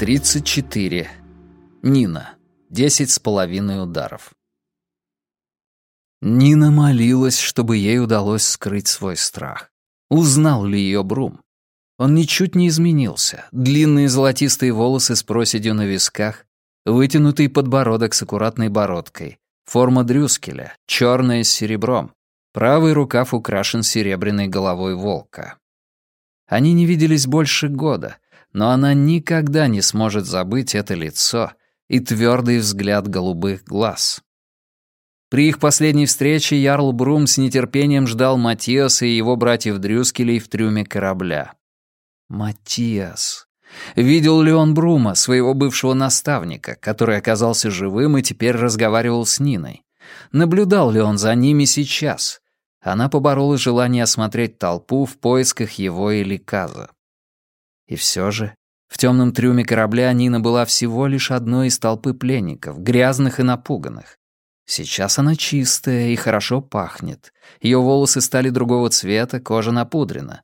34. Нина. Десять с половиной ударов. Нина молилась, чтобы ей удалось скрыть свой страх. Узнал ли ее Брум? Он ничуть не изменился. Длинные золотистые волосы с проседью на висках, вытянутый подбородок с аккуратной бородкой, форма дрюскеля, черная с серебром, правый рукав украшен серебряной головой волка. Они не виделись больше года — но она никогда не сможет забыть это лицо и твердый взгляд голубых глаз. При их последней встрече Ярл Брум с нетерпением ждал Матиаса и его братьев Дрюскелей в трюме корабля. Матиас. Видел ли он Брума, своего бывшего наставника, который оказался живым и теперь разговаривал с Ниной? Наблюдал ли он за ними сейчас? Она поборола желание осмотреть толпу в поисках его или Каза. И все же, в темном трюме корабля Нина была всего лишь одной из толпы пленников, грязных и напуганных. Сейчас она чистая и хорошо пахнет. Ее волосы стали другого цвета, кожа напудрена.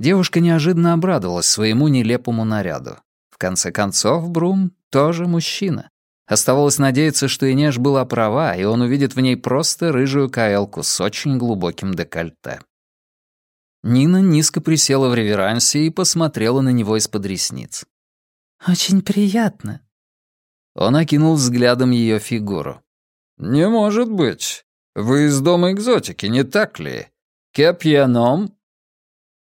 Девушка неожиданно обрадовалась своему нелепому наряду. В конце концов, Брум тоже мужчина. Оставалось надеяться, что Инеш была права, и он увидит в ней просто рыжую каэлку с очень глубоким декольте. Нина низко присела в реверансе и посмотрела на него из-под ресниц. «Очень приятно». Он окинул взглядом ее фигуру. «Не может быть. Вы из дома экзотики, не так ли? Кепьяном?»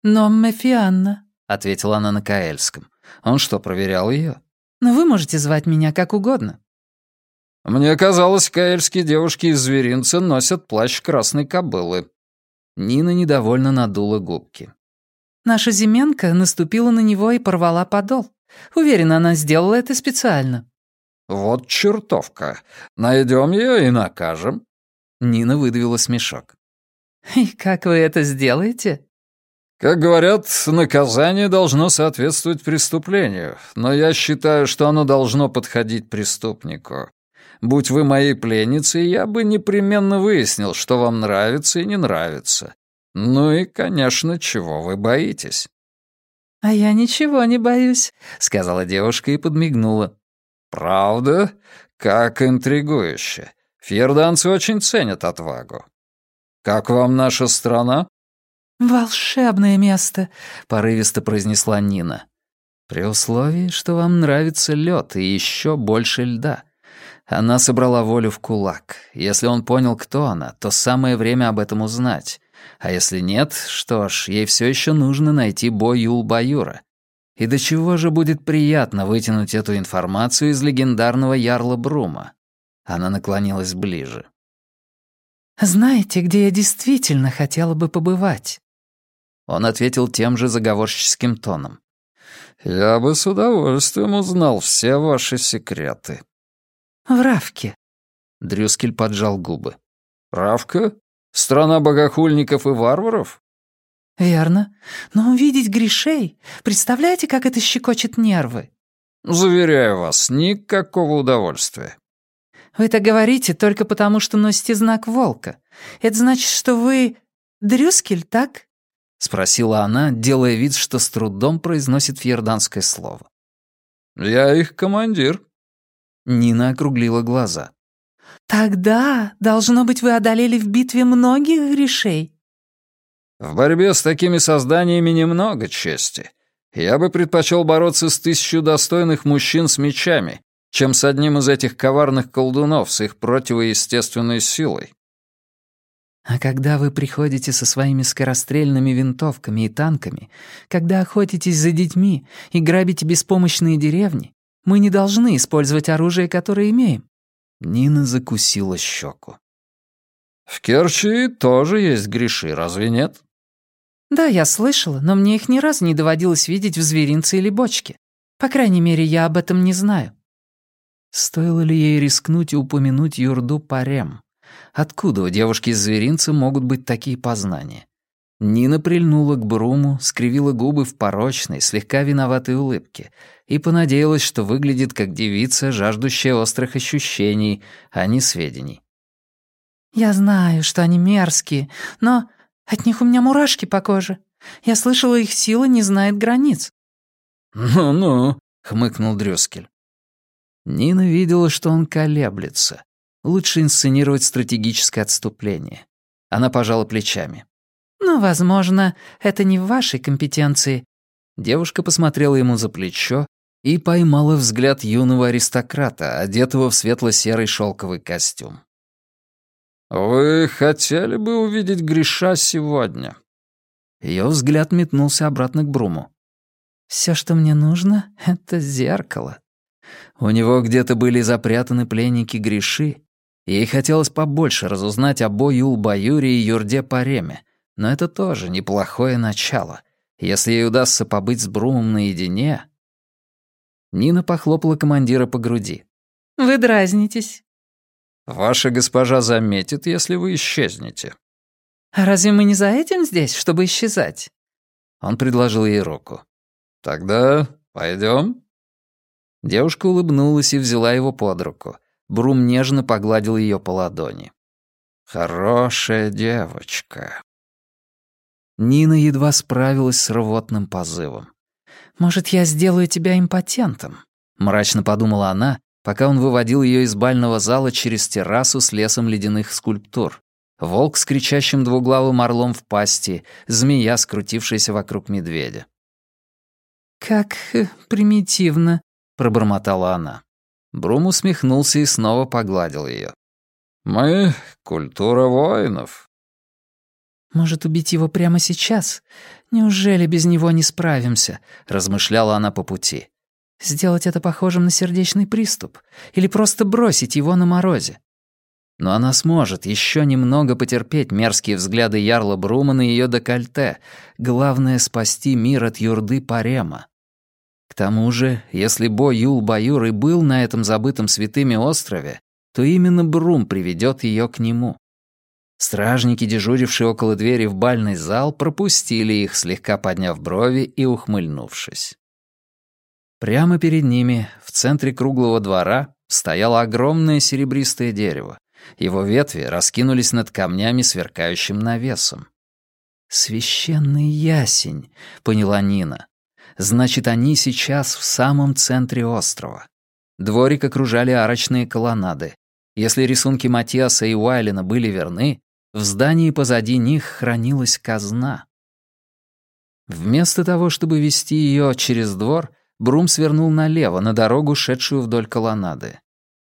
«Ном мефианна», — ответила она на Каэльском. Он что, проверял ее? «Но вы можете звать меня как угодно». «Мне казалось, каэльские девушки из зверинца носят плащ красной кобылы», Нина недовольно надула губки. «Наша Зименка наступила на него и порвала подол. Уверена, она сделала это специально». «Вот чертовка. Найдем ее и накажем». Нина выдавила смешок. «И как вы это сделаете?» «Как говорят, наказание должно соответствовать преступлению, но я считаю, что оно должно подходить преступнику. Будь вы моей пленницей, я бы непременно выяснил, что вам нравится и не нравится. Ну и, конечно, чего вы боитесь». «А я ничего не боюсь», — сказала девушка и подмигнула. «Правда? Как интригующе. Фьерданцы очень ценят отвагу. Как вам наша страна?» «Волшебное место», — порывисто произнесла Нина. «При условии, что вам нравится лед и еще больше льда. Она собрала волю в кулак. Если он понял, кто она, то самое время об этом узнать. А если нет, что ж, ей все еще нужно найти бой Юл-Баюра. И до чего же будет приятно вытянуть эту информацию из легендарного Ярла Брума? Она наклонилась ближе. «Знаете, где я действительно хотела бы побывать?» Он ответил тем же заговорческим тоном. «Я бы с удовольствием узнал все ваши секреты». «В Равке». Дрюскель поджал губы. «Равка? Страна богохульников и варваров?» «Верно. Но увидеть грешей, представляете, как это щекочет нервы?» «Заверяю вас, никакого удовольствия». «Вы так говорите только потому, что носите знак волка. Это значит, что вы Дрюскель, так?» — спросила она, делая вид, что с трудом произносит фьерданское слово. «Я их командир», Нина округлила глаза. «Тогда, должно быть, вы одолели в битве многих грешей». «В борьбе с такими созданиями немного чести. Я бы предпочел бороться с тысячу достойных мужчин с мечами, чем с одним из этих коварных колдунов с их противоестественной силой». А когда вы приходите со своими скорострельными винтовками и танками, когда охотитесь за детьми и грабите беспомощные деревни, мы не должны использовать оружие, которое имеем». Нина закусила щеку. «В Керчи тоже есть греши, разве нет?» «Да, я слышала, но мне их ни разу не доводилось видеть в зверинце или бочке. По крайней мере, я об этом не знаю». Стоило ли ей рискнуть и упомянуть Юрду Парем? Откуда у девушки из зверинца могут быть такие познания? Нина прильнула к Бруму, скривила губы в порочной, слегка виноватой улыбке и понадеялась, что выглядит как девица, жаждущая острых ощущений, а не сведений. «Я знаю, что они мерзкие, но от них у меня мурашки по коже. Я слышала, их сила не знает границ». «Ну-ну, — хмыкнул Дрюскель. Нина видела, что он колеблется. Лучше инсценировать стратегическое отступление. Она пожала плечами. «Ну, возможно, это не в вашей компетенции». Девушка посмотрела ему за плечо и поймала взгляд юного аристократа, одетого в светло-серый шелковый костюм. «Вы хотели бы увидеть Гриша сегодня?» Ее взгляд метнулся обратно к Бруму. Все, что мне нужно, — это зеркало». У него где-то были запрятаны пленники Гриши, Ей хотелось побольше разузнать об Юл-Баюре и Юрде Пареме, но это тоже неплохое начало. Если ей удастся побыть с Брумом наедине... Нина похлопала командира по груди. «Вы дразнитесь». «Ваша госпожа заметит, если вы исчезнете». «А разве мы не за этим здесь, чтобы исчезать?» Он предложил ей руку. «Тогда пойдем?» Девушка улыбнулась и взяла его под руку. Брум нежно погладил ее по ладони. «Хорошая девочка». Нина едва справилась с рвотным позывом. «Может, я сделаю тебя импотентом?» — мрачно подумала она, пока он выводил ее из бального зала через террасу с лесом ледяных скульптур. Волк с кричащим двуглавым орлом в пасти, змея, скрутившаяся вокруг медведя. «Как э, примитивно», — пробормотала она. Брум усмехнулся и снова погладил ее. «Мы — культура воинов». «Может, убить его прямо сейчас? Неужели без него не справимся?» — размышляла она по пути. «Сделать это похожим на сердечный приступ? Или просто бросить его на морозе?» Но она сможет еще немного потерпеть мерзкие взгляды Ярла Брума на ее декольте. Главное — спасти мир от юрды Парема. К тому же, если Бо Юл-Баюр и был на этом забытом святыми острове, то именно Брум приведет ее к нему. Стражники, дежурившие около двери в бальный зал, пропустили их, слегка подняв брови и ухмыльнувшись. Прямо перед ними, в центре круглого двора, стояло огромное серебристое дерево. Его ветви раскинулись над камнями, сверкающим навесом. «Священный ясень», — поняла Нина. Значит, они сейчас в самом центре острова. Дворик окружали арочные колоннады. Если рисунки Матиаса и Уайлена были верны, в здании позади них хранилась казна. Вместо того, чтобы вести ее через двор, Брум свернул налево, на дорогу, шедшую вдоль колоннады.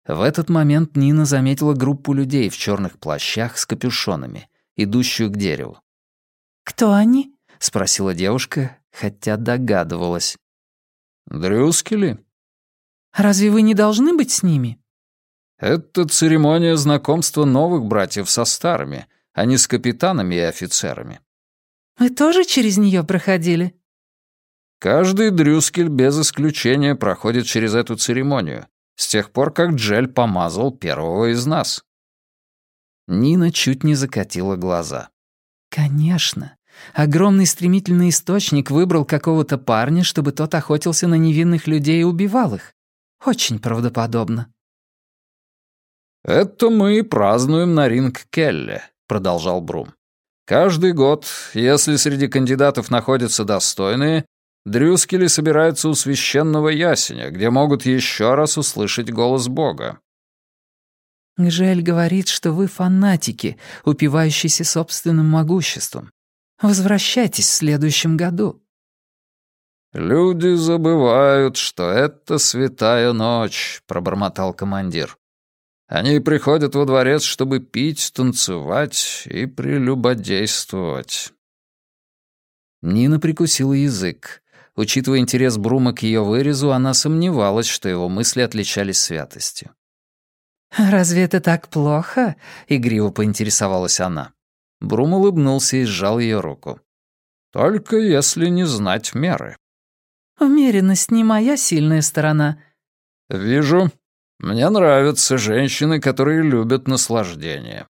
В этот момент Нина заметила группу людей в черных плащах с капюшонами, идущую к дереву. «Кто они?» — спросила девушка, хотя догадывалась. «Дрюскели?» «Разве вы не должны быть с ними?» «Это церемония знакомства новых братьев со старыми, а не с капитанами и офицерами». «Вы тоже через нее проходили?» «Каждый Дрюскель без исключения проходит через эту церемонию, с тех пор, как Джель помазал первого из нас». Нина чуть не закатила глаза. «Конечно. Огромный стремительный источник выбрал какого-то парня, чтобы тот охотился на невинных людей и убивал их. Очень правдоподобно. «Это мы празднуем на ринг Келли», — продолжал Брум. «Каждый год, если среди кандидатов находятся достойные, Дрюскели собираются у священного ясеня, где могут еще раз услышать голос Бога». Гжель говорит, что вы фанатики, упивающиеся собственным могуществом. Возвращайтесь в следующем году». «Люди забывают, что это святая ночь», — пробормотал командир. «Они приходят во дворец, чтобы пить, танцевать и прелюбодействовать». Нина прикусила язык. Учитывая интерес Брума к ее вырезу, она сомневалась, что его мысли отличались святостью. «Разве это так плохо?» — игриво поинтересовалась она. Брум улыбнулся и сжал ее руку. «Только если не знать меры». «Умеренность не моя сильная сторона». «Вижу. Мне нравятся женщины, которые любят наслаждение».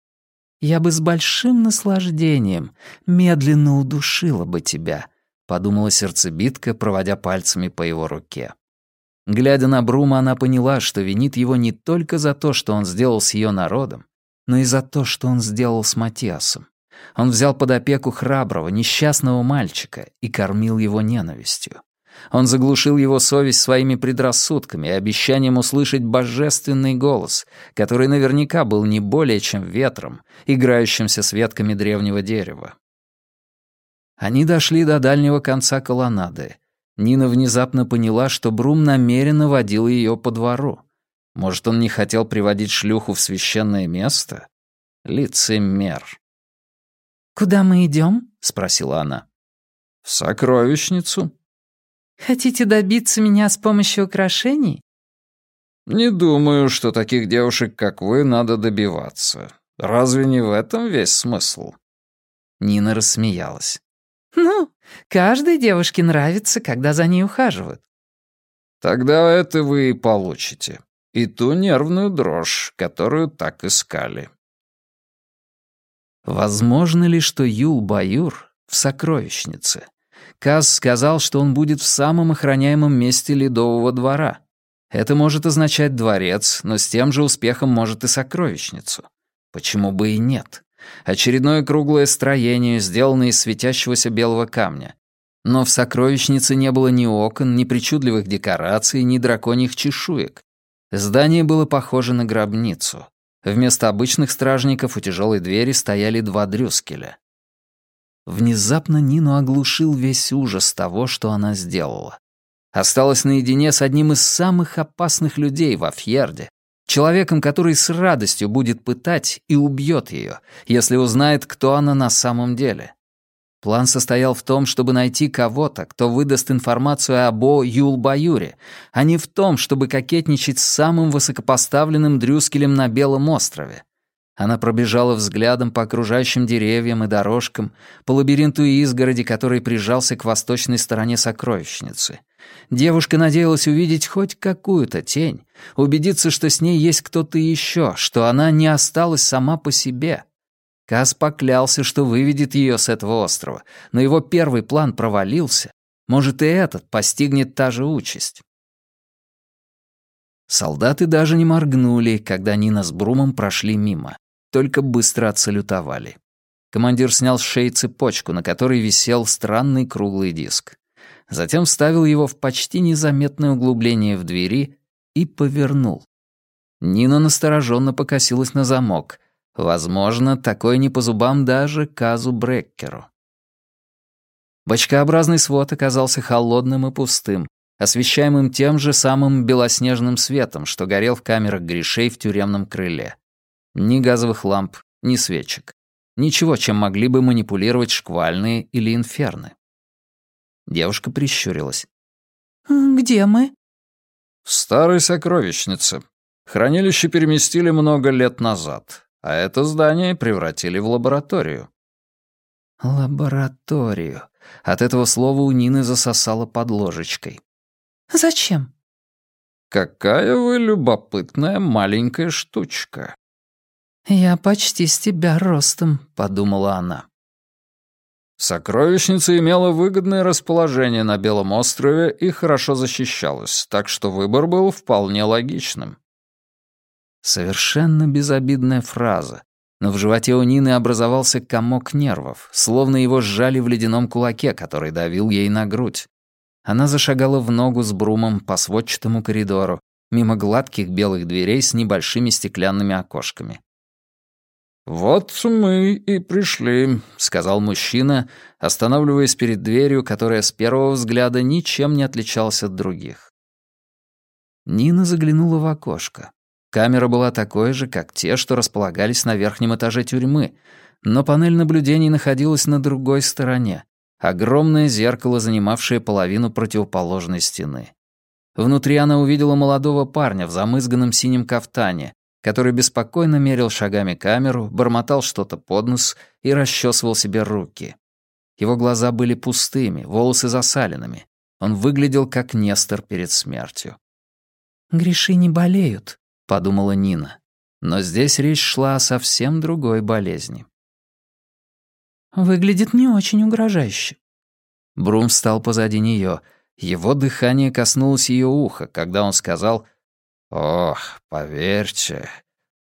«Я бы с большим наслаждением медленно удушила бы тебя», — подумала сердцебитка, проводя пальцами по его руке. Глядя на Брума, она поняла, что винит его не только за то, что он сделал с ее народом, но и за то, что он сделал с Матиасом. Он взял под опеку храброго, несчастного мальчика и кормил его ненавистью. Он заглушил его совесть своими предрассудками и обещанием услышать божественный голос, который наверняка был не более чем ветром, играющимся с ветками древнего дерева. Они дошли до дальнего конца колоннады. Нина внезапно поняла, что Брум намеренно водил ее по двору. Может, он не хотел приводить шлюху в священное место? Лицемер. «Куда мы идем? спросила она. «В сокровищницу». «Хотите добиться меня с помощью украшений?» «Не думаю, что таких девушек, как вы, надо добиваться. Разве не в этом весь смысл?» Нина рассмеялась. «Ну, каждой девушке нравится, когда за ней ухаживают». «Тогда это вы и получите. И ту нервную дрожь, которую так искали». Возможно ли, что Юл-Баюр в сокровищнице? Каз сказал, что он будет в самом охраняемом месте Ледового двора. Это может означать дворец, но с тем же успехом может и сокровищницу. Почему бы и нет? Очередное круглое строение, сделанное из светящегося белого камня. Но в сокровищнице не было ни окон, ни причудливых декораций, ни драконьих чешуек. Здание было похоже на гробницу. Вместо обычных стражников у тяжелой двери стояли два дрюскеля. Внезапно Нину оглушил весь ужас того, что она сделала. Осталась наедине с одним из самых опасных людей во Фьерде, человеком, который с радостью будет пытать и убьет ее, если узнает, кто она на самом деле. План состоял в том, чтобы найти кого-то, кто выдаст информацию об О Юлбаюре, а не в том, чтобы кокетничать с самым высокопоставленным Дрюскелем на Белом острове. Она пробежала взглядом по окружающим деревьям и дорожкам, по лабиринту изгороди, который прижался к восточной стороне сокровищницы. Девушка надеялась увидеть хоть какую-то тень, убедиться, что с ней есть кто-то еще, что она не осталась сама по себе — Каз поклялся, что выведет ее с этого острова, но его первый план провалился. Может, и этот постигнет та же участь. Солдаты даже не моргнули, когда Нина с Брумом прошли мимо, только быстро отсалютовали. Командир снял с шеи цепочку, на которой висел странный круглый диск. Затем вставил его в почти незаметное углубление в двери и повернул. Нина настороженно покосилась на замок, Возможно, такое не по зубам даже Казу Бреккеру. Бочкообразный свод оказался холодным и пустым, освещаемым тем же самым белоснежным светом, что горел в камерах грешей в тюремном крыле. Ни газовых ламп, ни свечек. Ничего, чем могли бы манипулировать шквальные или инферны. Девушка прищурилась. «Где мы?» «В старой сокровищнице. Хранилище переместили много лет назад а это здание превратили в лабораторию. Лабораторию. От этого слова у Нины засосало под ложечкой. Зачем? Какая вы любопытная маленькая штучка. Я почти с тебя ростом, подумала она. Сокровищница имела выгодное расположение на Белом острове и хорошо защищалась, так что выбор был вполне логичным. Совершенно безобидная фраза, но в животе у Нины образовался комок нервов, словно его сжали в ледяном кулаке, который давил ей на грудь. Она зашагала в ногу с брумом по сводчатому коридору, мимо гладких белых дверей с небольшими стеклянными окошками. «Вот мы и пришли», — сказал мужчина, останавливаясь перед дверью, которая с первого взгляда ничем не отличалась от других. Нина заглянула в окошко. Камера была такой же, как те, что располагались на верхнем этаже тюрьмы, но панель наблюдений находилась на другой стороне. Огромное зеркало, занимавшее половину противоположной стены. Внутри она увидела молодого парня в замызганном синем кафтане, который беспокойно мерил шагами камеру, бормотал что-то под нос и расчесывал себе руки. Его глаза были пустыми, волосы засаленными. Он выглядел как Нестор перед смертью. «Греши не болеют», — подумала Нина. Но здесь речь шла о совсем другой болезни. «Выглядит не очень угрожающе». Брум встал позади нее. Его дыхание коснулось ее уха, когда он сказал «Ох, поверьте,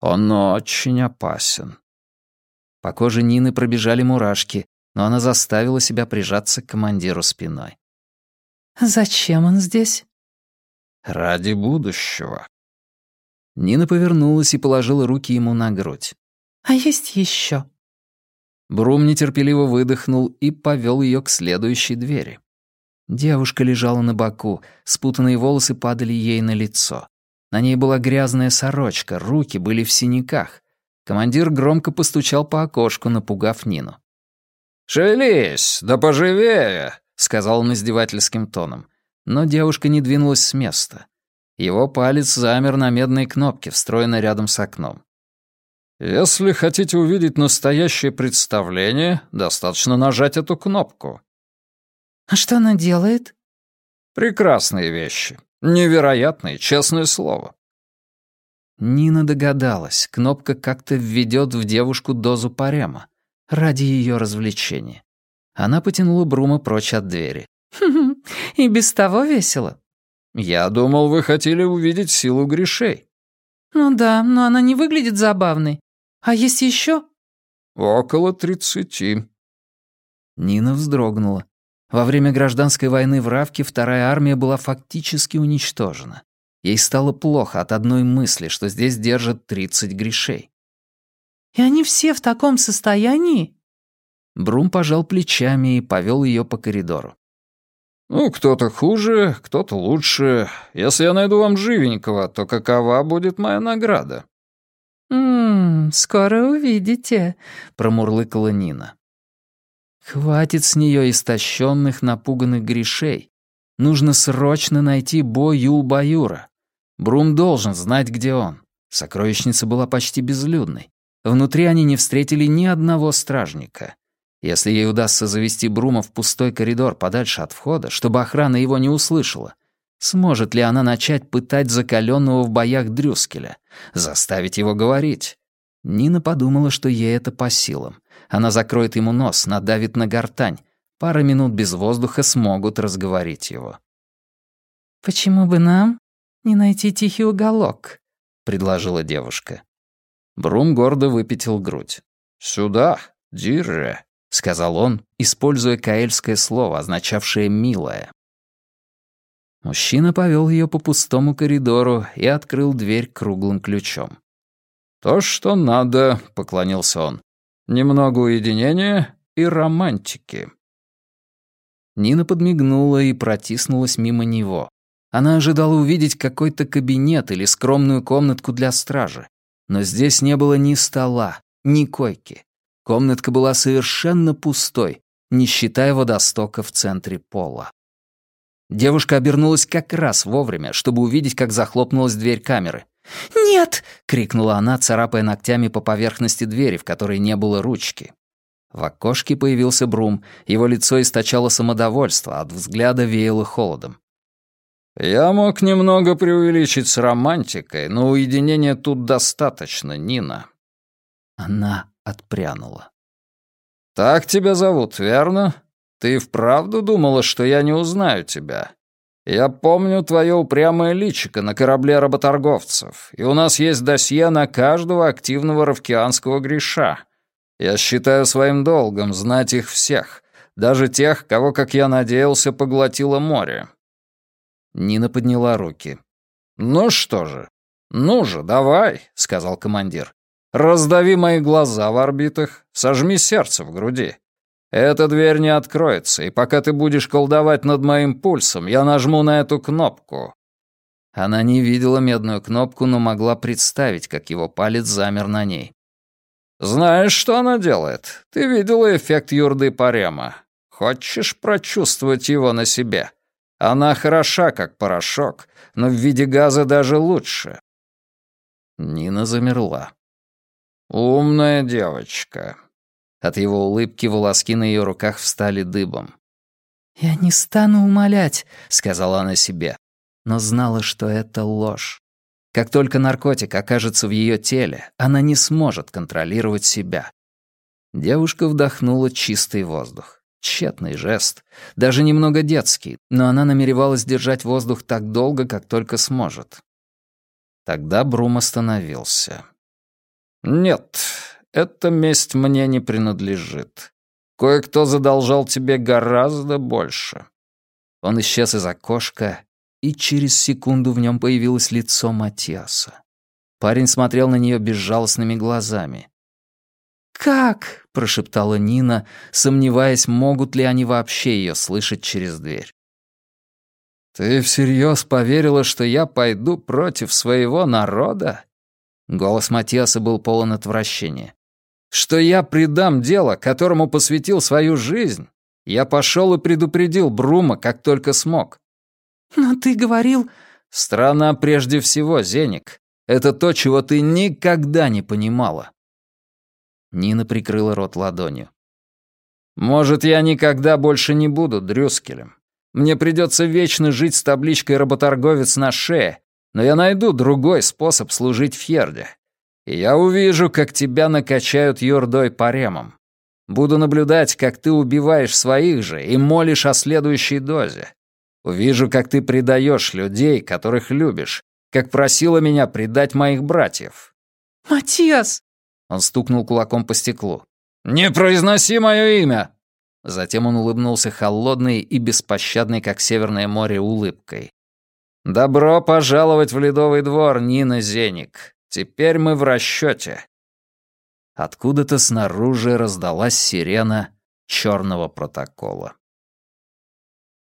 он очень опасен». По коже Нины пробежали мурашки, но она заставила себя прижаться к командиру спиной. «Зачем он здесь?» «Ради будущего». Нина повернулась и положила руки ему на грудь. «А есть еще?» Брум нетерпеливо выдохнул и повел ее к следующей двери. Девушка лежала на боку, спутанные волосы падали ей на лицо. На ней была грязная сорочка, руки были в синяках. Командир громко постучал по окошку, напугав Нину. «Шевелись, да поживее!» — сказал он издевательским тоном. Но девушка не двинулась с места. Его палец замер на медной кнопке, встроенной рядом с окном. «Если хотите увидеть настоящее представление, достаточно нажать эту кнопку». «А что она делает?» «Прекрасные вещи. Невероятные, честное слово». Нина догадалась, кнопка как-то введет в девушку дозу парема ради ее развлечения. Она потянула Брума прочь от двери. «Хм, и без того весело». «Я думал, вы хотели увидеть силу грешей». «Ну да, но она не выглядит забавной. А есть еще? «Около тридцати». Нина вздрогнула. Во время гражданской войны в Равке вторая армия была фактически уничтожена. Ей стало плохо от одной мысли, что здесь держат тридцать грешей. «И они все в таком состоянии?» Брум пожал плечами и повел ее по коридору. «Ну, кто-то хуже, кто-то лучше. Если я найду вам живенького, то какова будет моя награда?» «Ммм, скоро увидите», — промурлыкала Нина. «Хватит с нее истощенных, напуганных грешей. Нужно срочно найти Бо Юл-Баюра. Брум должен знать, где он. Сокровищница была почти безлюдной. Внутри они не встретили ни одного стражника. Если ей удастся завести Брума в пустой коридор подальше от входа, чтобы охрана его не услышала, Сможет ли она начать пытать закаленного в боях Дрюскеля? Заставить его говорить? Нина подумала, что ей это по силам. Она закроет ему нос, надавит на гортань. Пара минут без воздуха смогут разговорить его. «Почему бы нам не найти тихий уголок?» — предложила девушка. Брум гордо выпятил грудь. «Сюда, Дирре», — сказал он, используя каэльское слово, означавшее «милое». Мужчина повел ее по пустому коридору и открыл дверь круглым ключом. «То, что надо», — поклонился он. «Немного уединения и романтики». Нина подмигнула и протиснулась мимо него. Она ожидала увидеть какой-то кабинет или скромную комнатку для стражи. Но здесь не было ни стола, ни койки. Комнатка была совершенно пустой, не считая водостока в центре пола. Девушка обернулась как раз вовремя, чтобы увидеть, как захлопнулась дверь камеры. «Нет!» — крикнула она, царапая ногтями по поверхности двери, в которой не было ручки. В окошке появился Брум, его лицо источало самодовольство, от взгляда веяло холодом. «Я мог немного преувеличить с романтикой, но уединения тут достаточно, Нина». Она отпрянула. «Так тебя зовут, верно? Ты вправду думала, что я не узнаю тебя? Я помню твое упрямое личико на корабле работорговцев, и у нас есть досье на каждого активного равкианского греша. Я считаю своим долгом знать их всех, даже тех, кого, как я надеялся, поглотило море». Нина подняла руки. «Ну что же, ну же, давай», — сказал командир. «Раздави мои глаза в орбитах, сожми сердце в груди. Эта дверь не откроется, и пока ты будешь колдовать над моим пульсом, я нажму на эту кнопку». Она не видела медную кнопку, но могла представить, как его палец замер на ней. «Знаешь, что она делает? Ты видела эффект юрды Парема. Хочешь прочувствовать его на себе? Она хороша, как порошок, но в виде газа даже лучше». Нина замерла. «Умная девочка», от его улыбки волоски на ее руках встали дыбом. «Я не стану умолять», — сказала она себе, но знала, что это ложь. Как только наркотик окажется в ее теле, она не сможет контролировать себя. Девушка вдохнула чистый воздух. Тщетный жест, даже немного детский, но она намеревалась держать воздух так долго, как только сможет. Тогда Брум остановился. «Нет, эта месть мне не принадлежит. Кое-кто задолжал тебе гораздо больше». Он исчез из окошка, и через секунду в нем появилось лицо Матиаса. Парень смотрел на нее безжалостными глазами. «Как?» — прошептала Нина, сомневаясь, могут ли они вообще ее слышать через дверь. «Ты всерьез поверила, что я пойду против своего народа?» Голос Матиаса был полон отвращения. «Что я предам дело, которому посвятил свою жизнь? Я пошел и предупредил Брума, как только смог». «Но ты говорил...» «Страна прежде всего, Зеник. Это то, чего ты никогда не понимала». Нина прикрыла рот ладонью. «Может, я никогда больше не буду Дрюскелем. Мне придется вечно жить с табличкой «работорговец» на шее, но я найду другой способ служить Фьерде. И я увижу, как тебя накачают юрдой паремом. Буду наблюдать, как ты убиваешь своих же и молишь о следующей дозе. Увижу, как ты предаешь людей, которых любишь, как просила меня предать моих братьев». «Матиас!» Он стукнул кулаком по стеклу. «Не произноси мое имя!» Затем он улыбнулся холодной и беспощадной, как Северное море, улыбкой. «Добро пожаловать в Ледовый двор, Нина Зеник. Теперь мы в расчете. Откуда-то снаружи раздалась сирена черного протокола.